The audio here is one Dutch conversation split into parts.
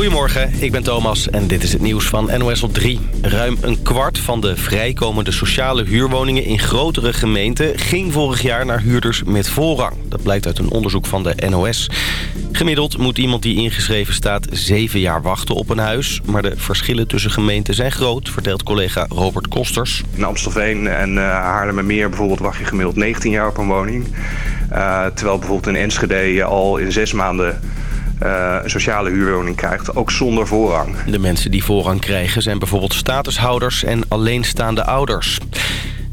Goedemorgen, ik ben Thomas en dit is het nieuws van NOS op 3. Ruim een kwart van de vrijkomende sociale huurwoningen in grotere gemeenten... ging vorig jaar naar huurders met voorrang. Dat blijkt uit een onderzoek van de NOS. Gemiddeld moet iemand die ingeschreven staat zeven jaar wachten op een huis. Maar de verschillen tussen gemeenten zijn groot, vertelt collega Robert Kosters. In Amstelveen en uh, Haarlemmermeer bijvoorbeeld wacht je gemiddeld 19 jaar op een woning. Uh, terwijl bijvoorbeeld in Enschede al in zes maanden uh, een sociale huurwoning krijgt, ook zonder voorrang. De mensen die voorrang krijgen zijn bijvoorbeeld statushouders en alleenstaande ouders.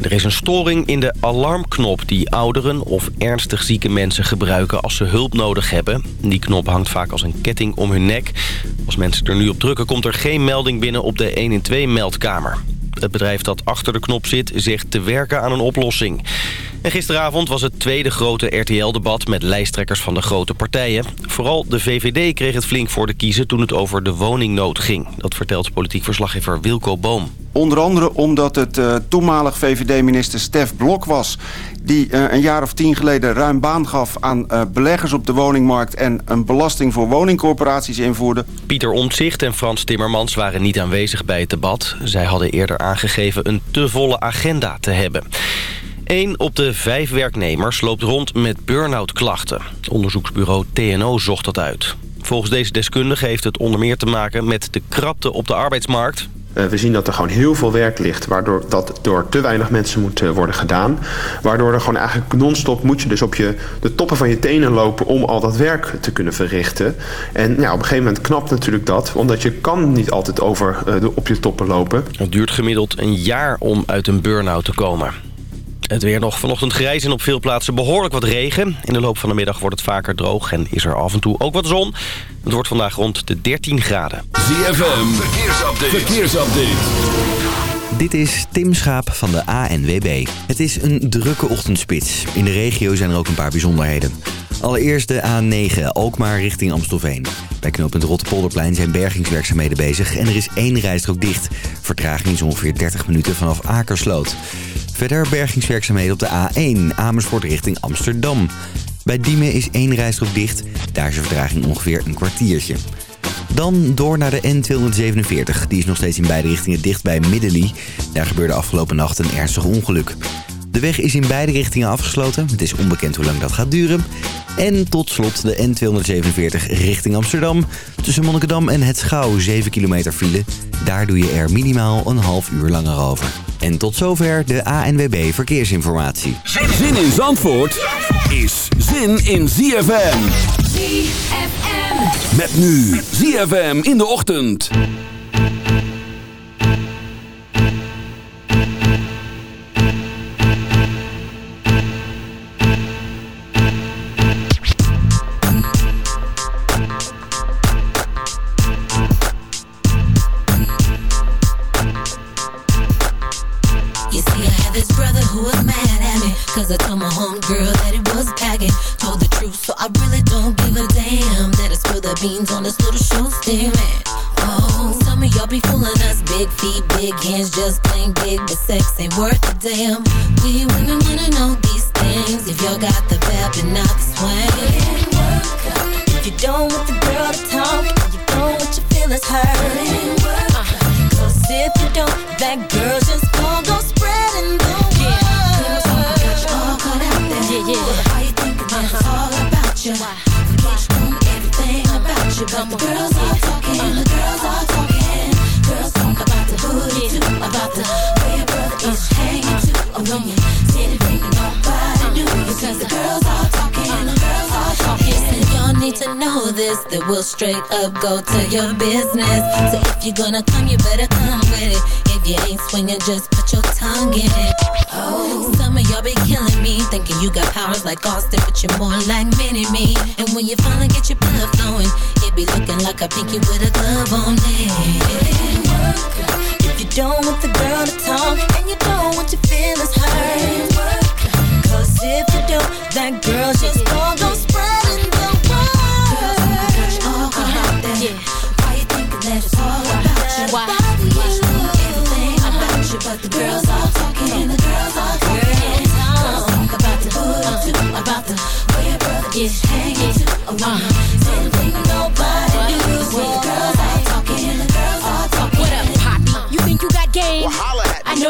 Er is een storing in de alarmknop die ouderen of ernstig zieke mensen gebruiken als ze hulp nodig hebben. Die knop hangt vaak als een ketting om hun nek. Als mensen er nu op drukken komt er geen melding binnen op de 112-meldkamer. Het bedrijf dat achter de knop zit zegt te werken aan een oplossing. En gisteravond was het tweede grote RTL-debat met lijsttrekkers van de grote partijen. Vooral de VVD kreeg het flink voor de kiezen toen het over de woningnood ging. Dat vertelt politiek verslaggever Wilco Boom. Onder andere omdat het uh, toenmalig VVD-minister Stef Blok was... die uh, een jaar of tien geleden ruim baan gaf aan uh, beleggers op de woningmarkt... en een belasting voor woningcorporaties invoerde. Pieter Omtzigt en Frans Timmermans waren niet aanwezig bij het debat. Zij hadden eerder aangegeven een te volle agenda te hebben. Eén op de vijf werknemers loopt rond met burn-out klachten. Onderzoeksbureau TNO zocht dat uit. Volgens deze deskundige heeft het onder meer te maken met de krapte op de arbeidsmarkt. Uh, we zien dat er gewoon heel veel werk ligt... waardoor dat door te weinig mensen moet uh, worden gedaan. Waardoor er gewoon eigenlijk non-stop moet je dus op je, de toppen van je tenen lopen... om al dat werk te kunnen verrichten. En ja, op een gegeven moment knapt natuurlijk dat... omdat je kan niet altijd over uh, de, op je toppen lopen. Het duurt gemiddeld een jaar om uit een burn-out te komen. Het weer nog vanochtend grijs en op veel plaatsen behoorlijk wat regen. In de loop van de middag wordt het vaker droog en is er af en toe ook wat zon. Het wordt vandaag rond de 13 graden. ZFM, verkeersupdate. verkeersupdate. Dit is Tim Schaap van de ANWB. Het is een drukke ochtendspits. In de regio zijn er ook een paar bijzonderheden. Allereerst de A9, Alkmaar richting Amstelveen. Bij knooppunt Rotterpolderplein zijn bergingswerkzaamheden bezig... en er is één rijstrook dicht. Vertraging is ongeveer 30 minuten vanaf Akersloot. Verder bergingswerkzaamheden op de A1, Amersfoort richting Amsterdam. Bij Diemen is één rijstrook dicht. Daar is de vertraging ongeveer een kwartiertje. Dan door naar de N247. Die is nog steeds in beide richtingen dicht bij Middelie. Daar gebeurde afgelopen nacht een ernstig ongeluk. De weg is in beide richtingen afgesloten. Het is onbekend hoe lang dat gaat duren. En tot slot de N247 richting Amsterdam. Tussen Monnikendam en Het Schouw 7 kilometer file. Daar doe je er minimaal een half uur langer over. En tot zover de ANWB Verkeersinformatie. Zin in Zandvoort is zin in ZFM. ZFM. Met nu ZFM in de ochtend. Beans on this little show steering. Oh, some of y'all be fooling us. Big feet, big hands, just plain big, but sex ain't worth a damn. We women wanna know these things. If y'all got the vibe and not the swing. You. But the girls are talking, the girls are talking. Girls talk about the booty too, about the way your brother is hanging too. Oh, when you sit and think nobody do because the girls are talking, the girls are talking. And y'all need to know this, that we'll straight up go to your business. So if you're gonna come, you better come with it. If you ain't swinging, just put your tongue in it. Oh, some of y'all be killing me, thinking you got powers like Austin, but you're more like Mini Me. And when you finally get your blood flowing, be looking like a pinky with a glove on it. If you don't want the girl to talk, and you don't want your feelings hurt, cause if you do, that girl just gon' go spreading the word. Uh-huh. All about them. Yeah. Why you thinking that it's all about you? Why? Yes, you know everything about you, but the girls are talking, the girls are talking. Girls talk about the booty too, about the way your brother is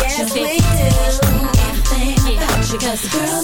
Yes, we do. Everything about you, cause girl,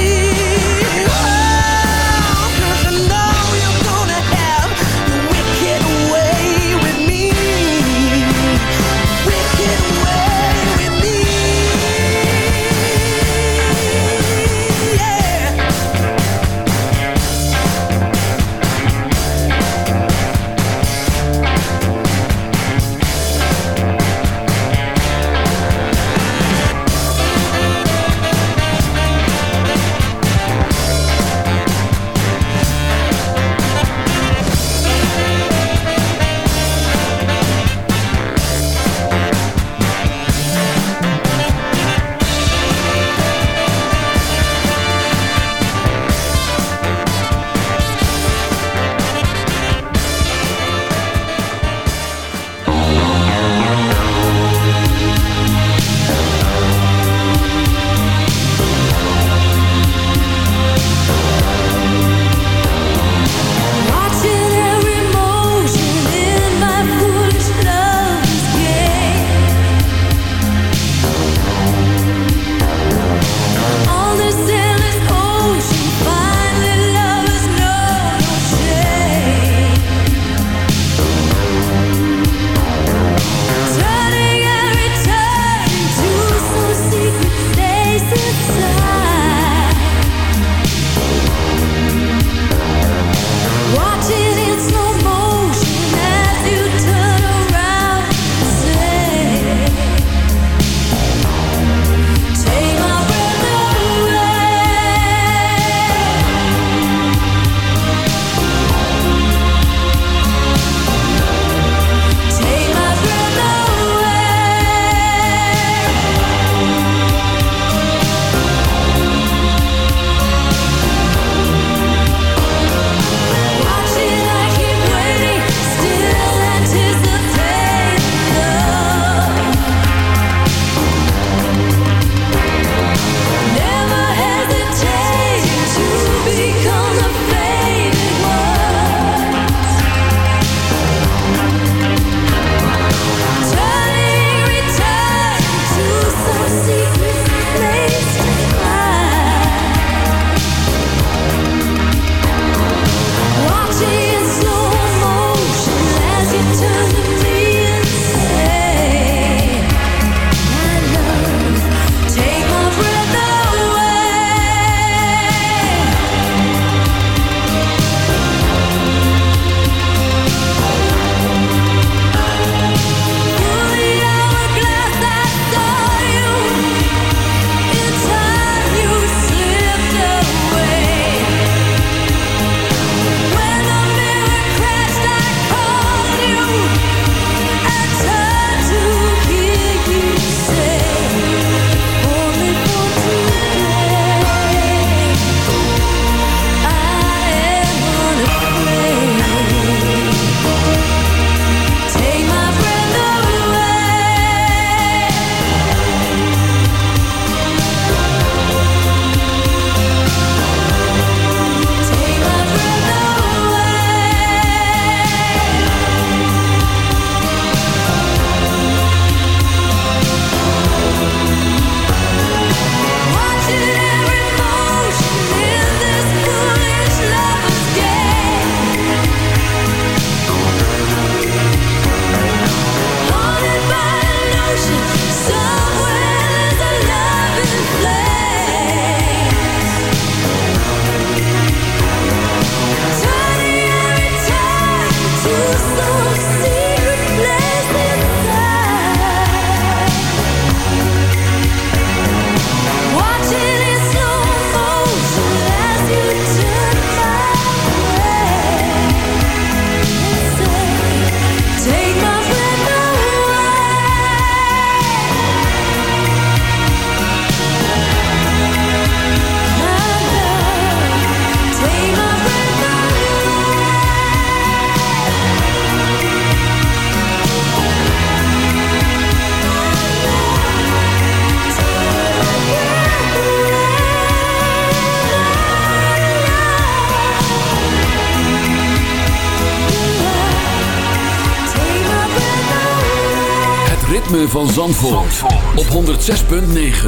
Van Zandvoort, op 106.9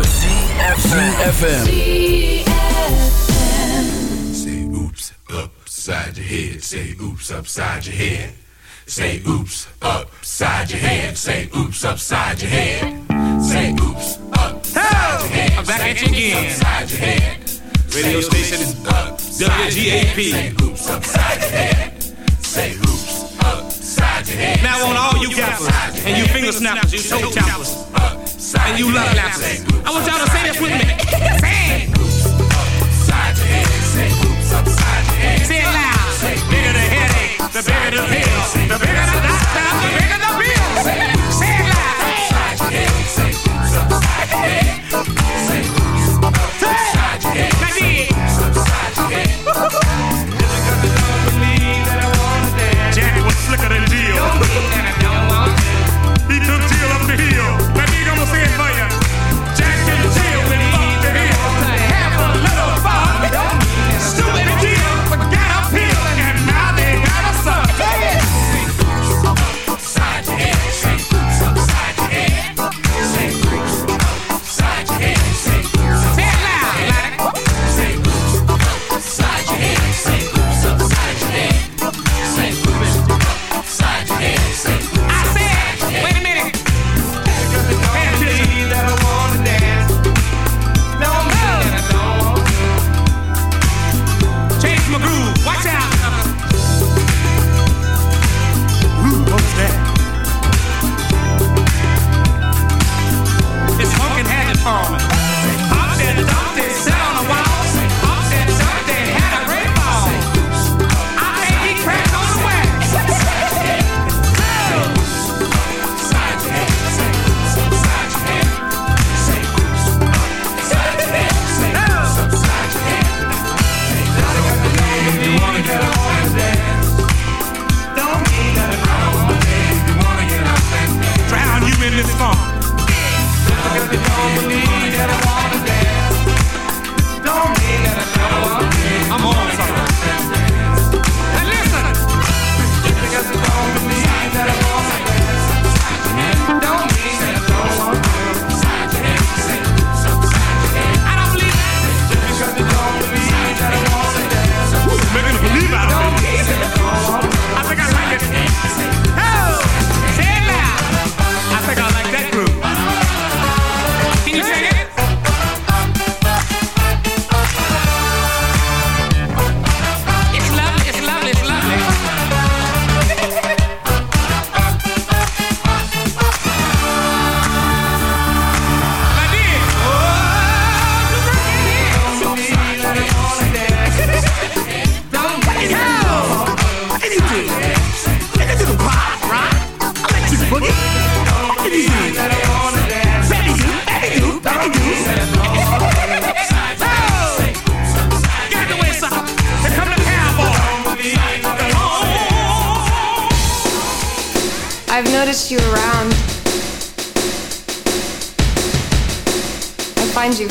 CFFM Say oops upside your head. Say oops upside your head. Say oops upside your head. Say oops upside your head. Say oops upside your head. I'm back at you again. Upside your head. Radio station is WGAP. Say oops upside your head. Say Now on all you gappers and you finger snappers, you toe tappers, and you love lappers. I want y'all to say this with me. Say it. Say it loud. Bigger the headache, the bigger the pill. The bigger the doctor, the bigger on with.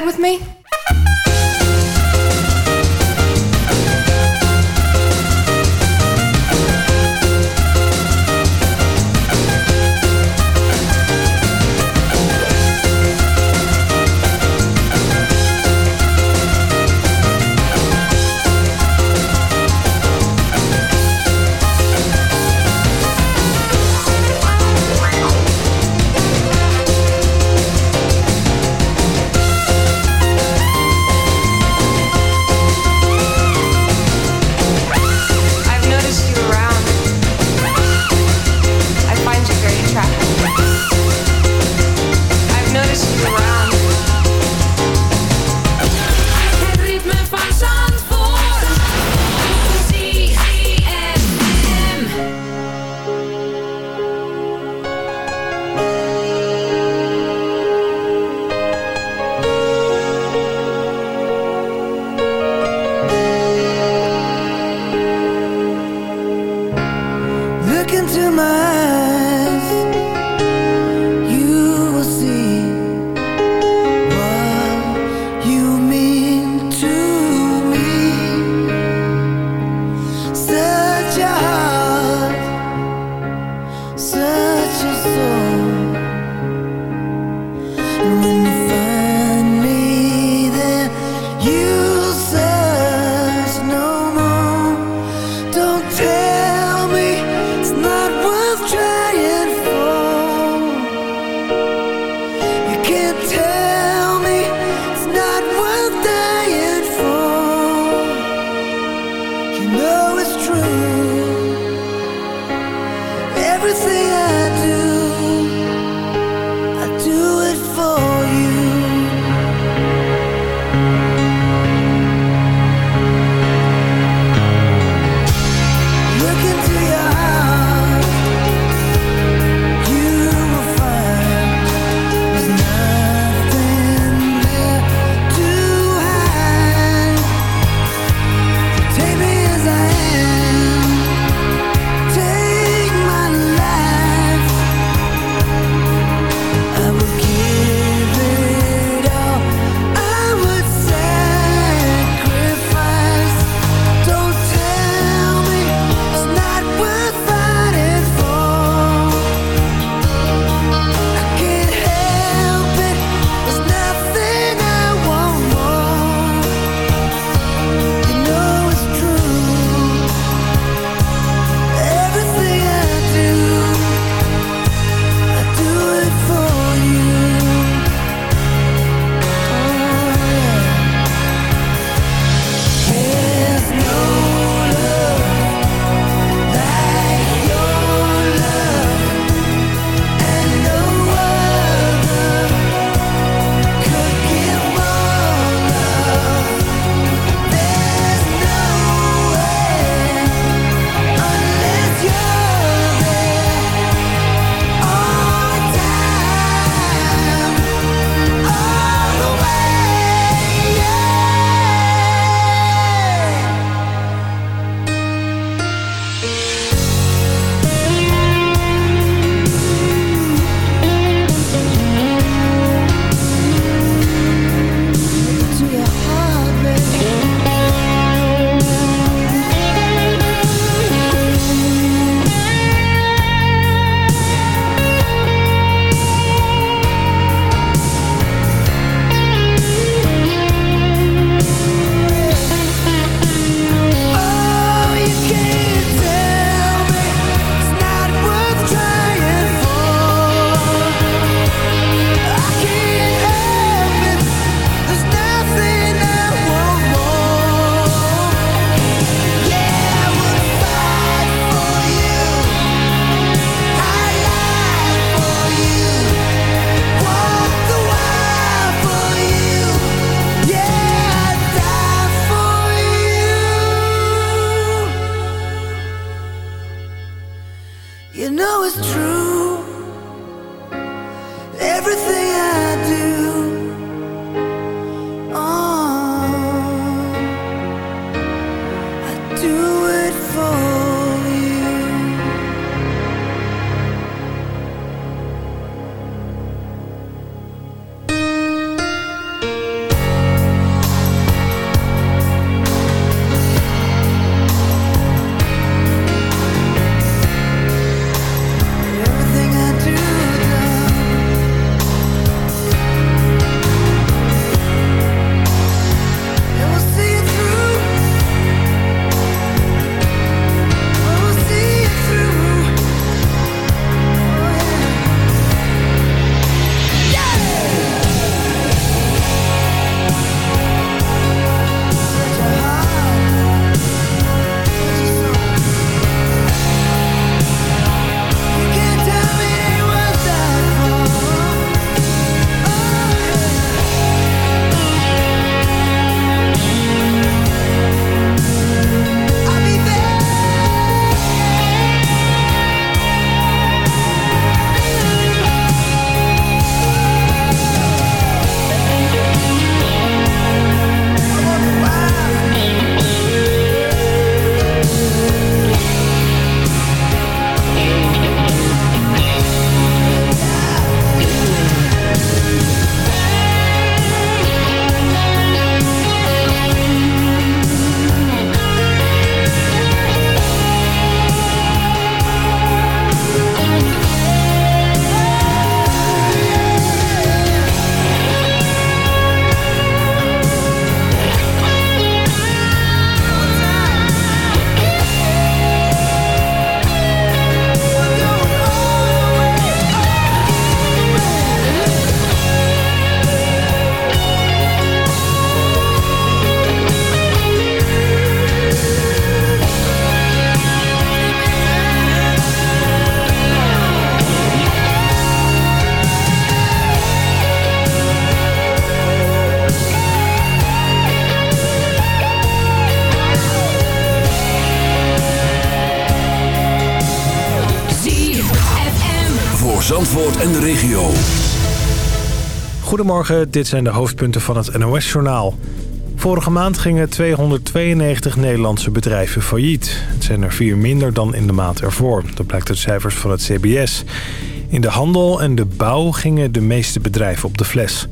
bed with me? Goedemorgen, dit zijn de hoofdpunten van het NOS-journaal. Vorige maand gingen 292 Nederlandse bedrijven failliet. Het zijn er vier minder dan in de maand ervoor. Dat blijkt uit cijfers van het CBS. In de handel en de bouw gingen de meeste bedrijven op de fles.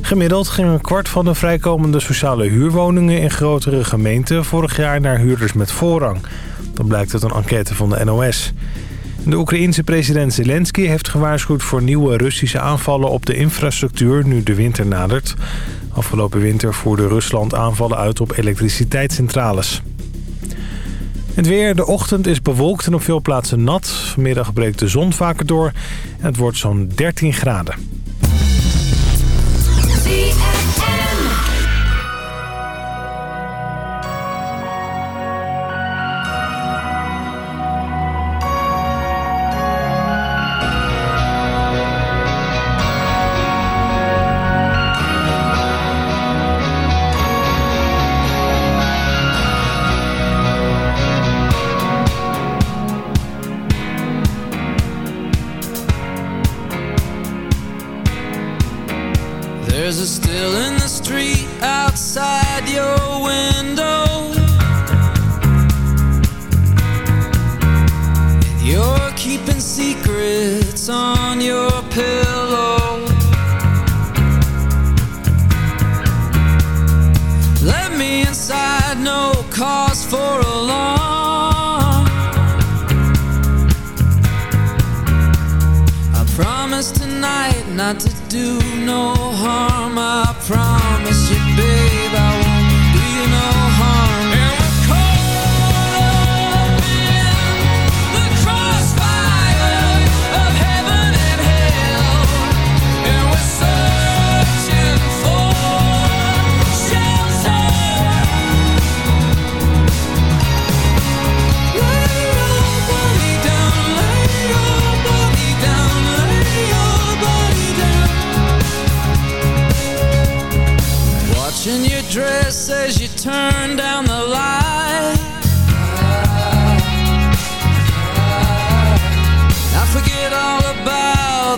Gemiddeld ging een kwart van de vrijkomende sociale huurwoningen in grotere gemeenten vorig jaar naar huurders met voorrang. Dat blijkt uit een enquête van de NOS. De Oekraïense president Zelensky heeft gewaarschuwd voor nieuwe Russische aanvallen op de infrastructuur nu de winter nadert. Afgelopen winter voerde Rusland aanvallen uit op elektriciteitscentrales. Het weer, de ochtend is bewolkt en op veel plaatsen nat. Vanmiddag breekt de zon vaker door en het wordt zo'n 13 graden.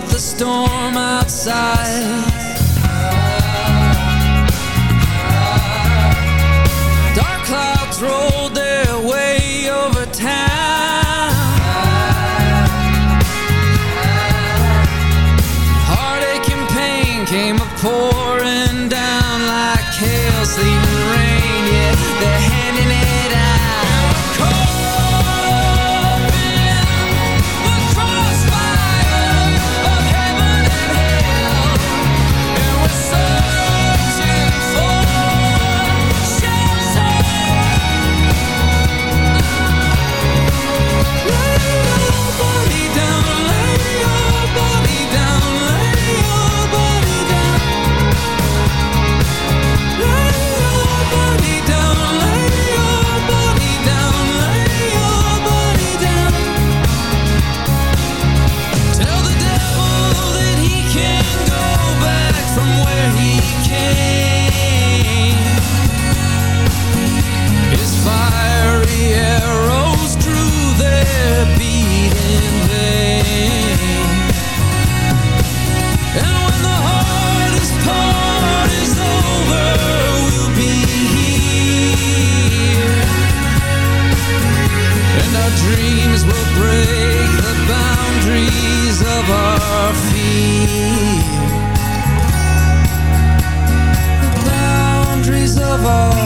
The storm outside. of our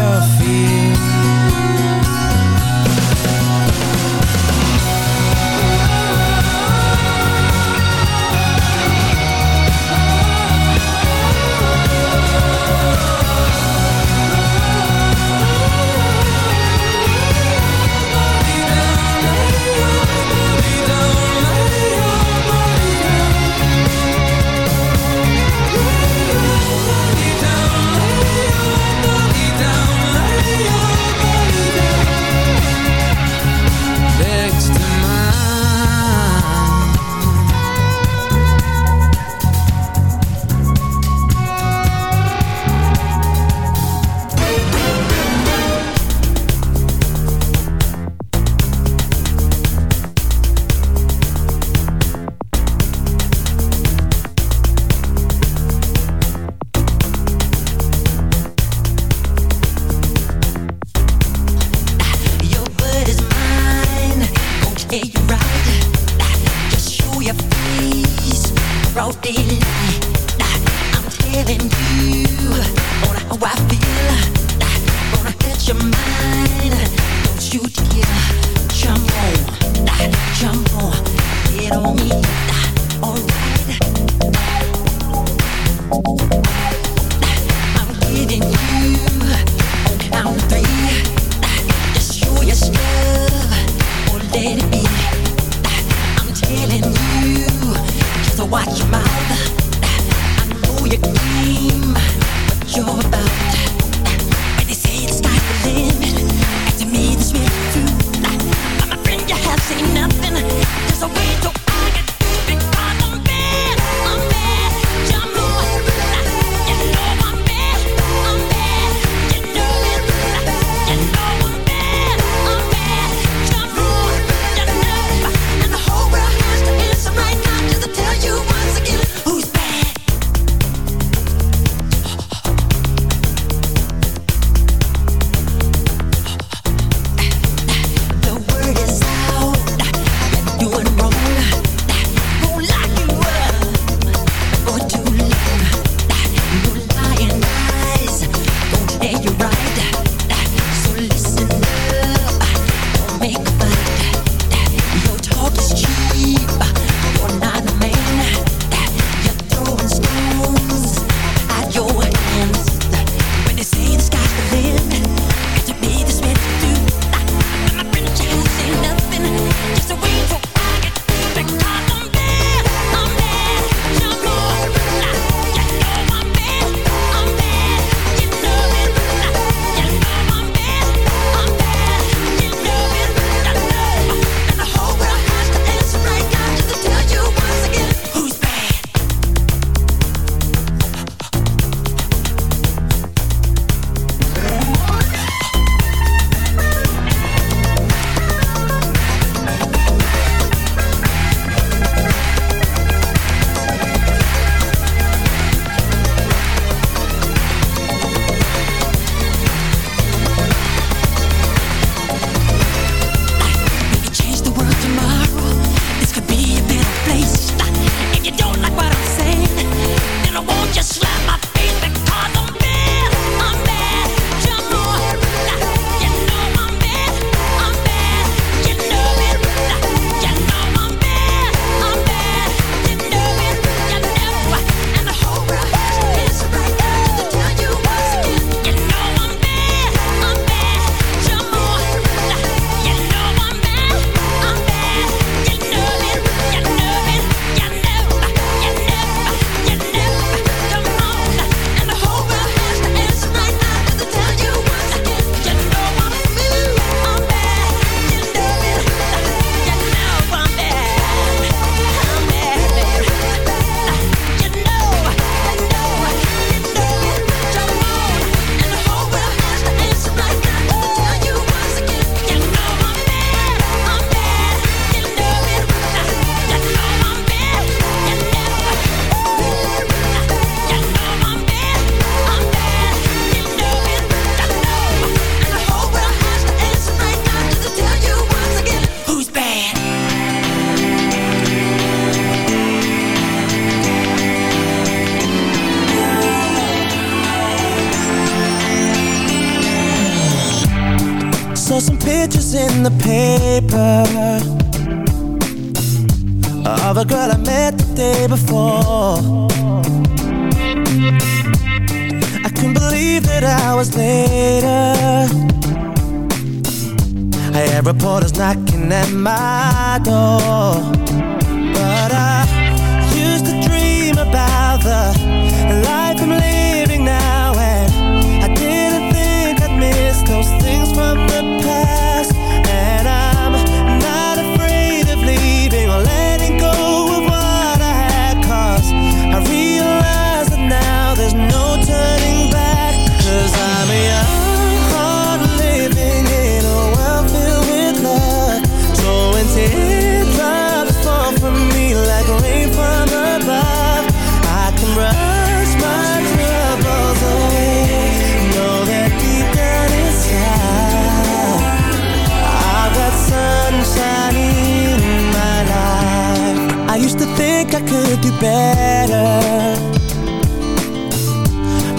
could do better.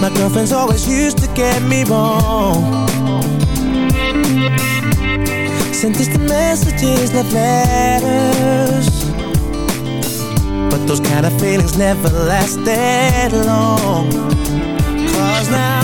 My girlfriends always used to get me wrong. Sent us the messages, love letters. But those kind of feelings never lasted long. Cause now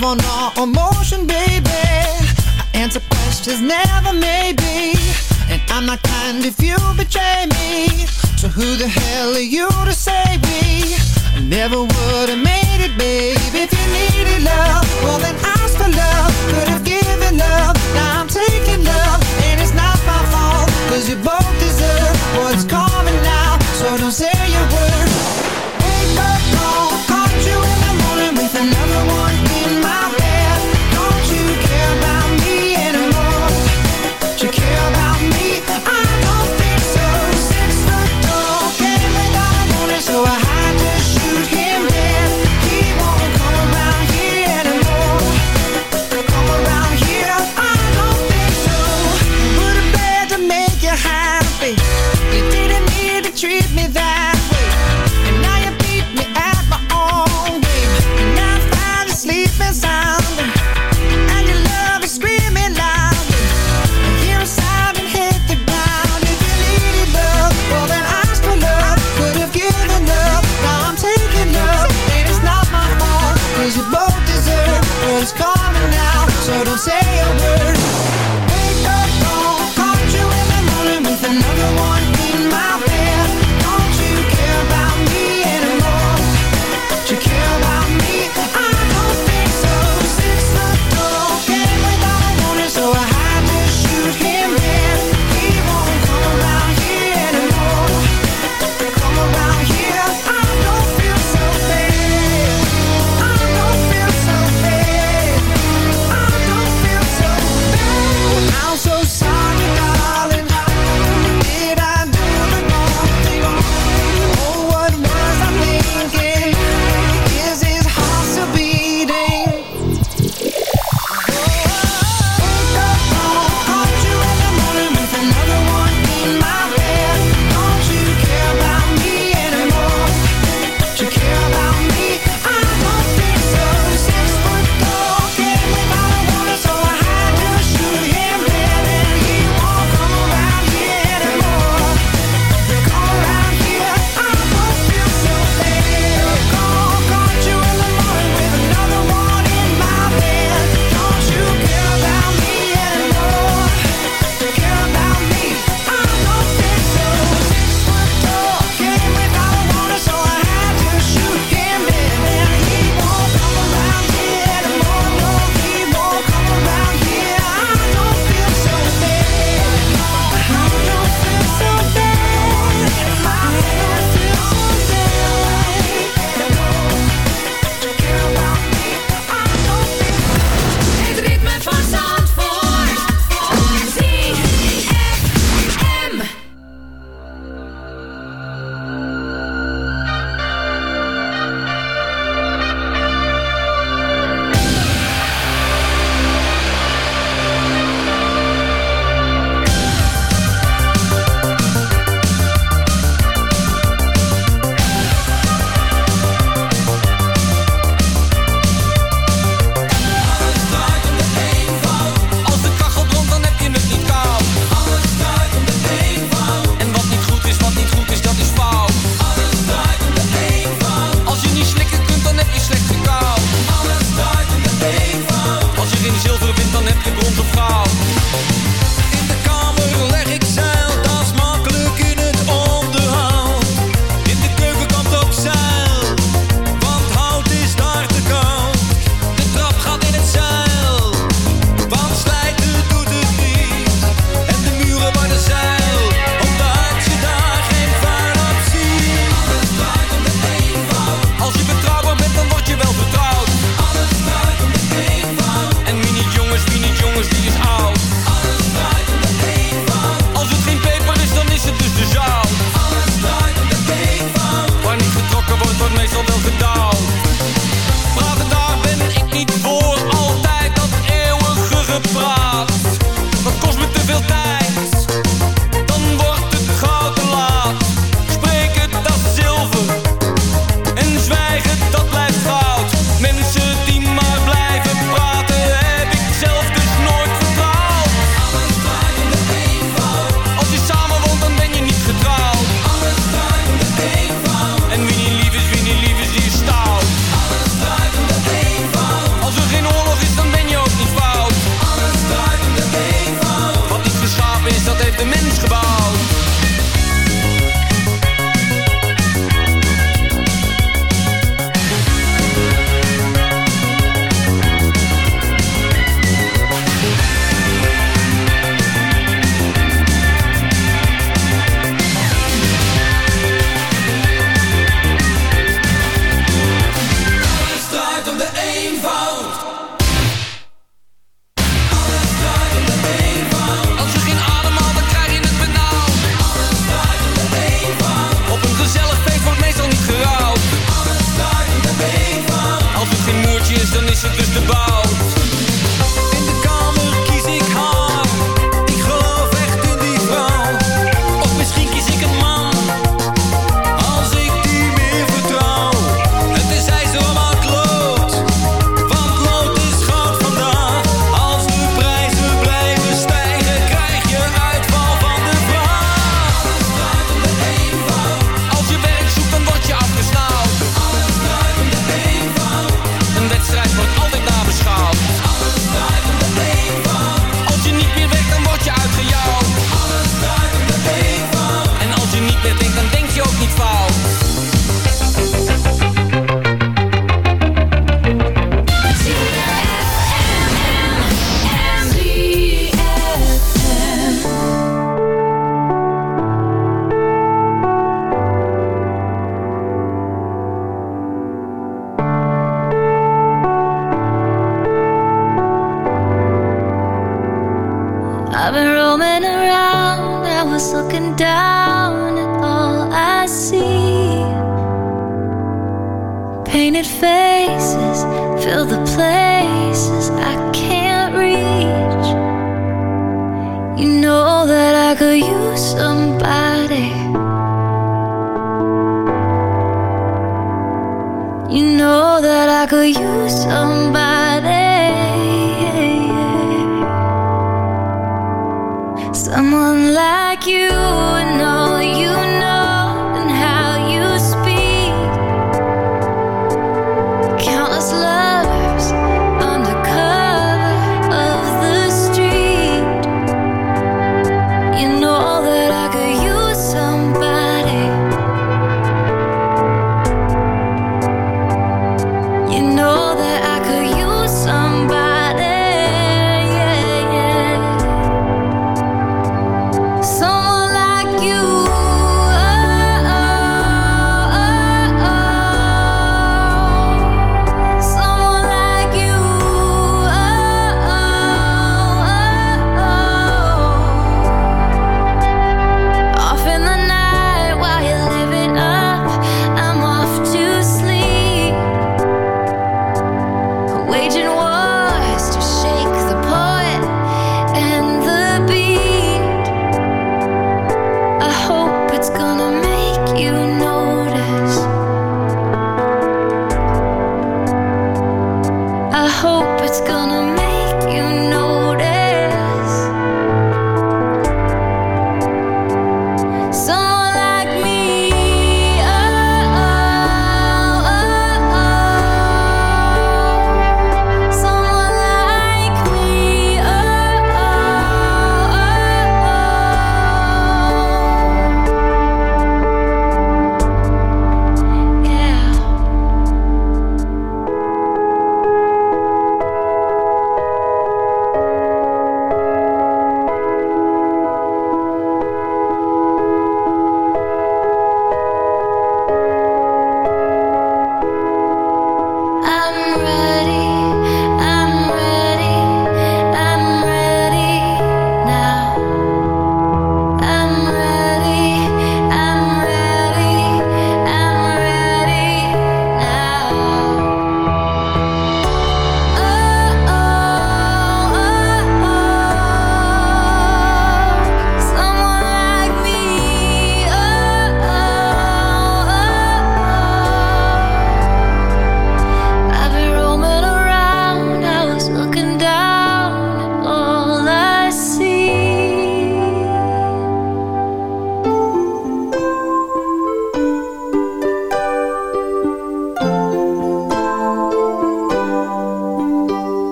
live on all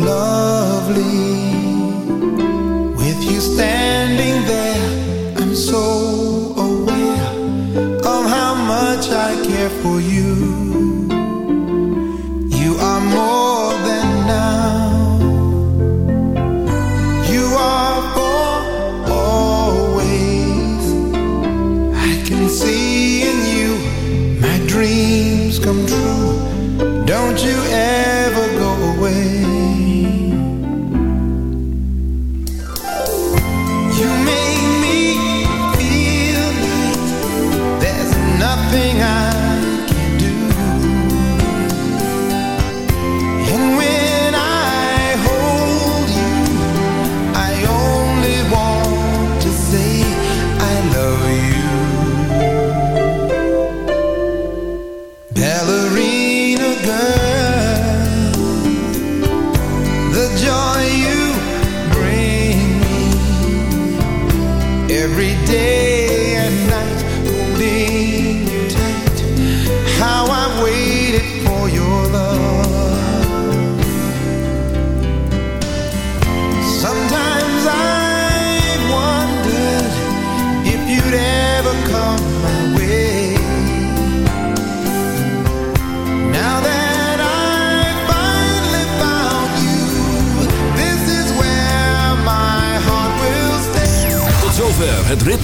love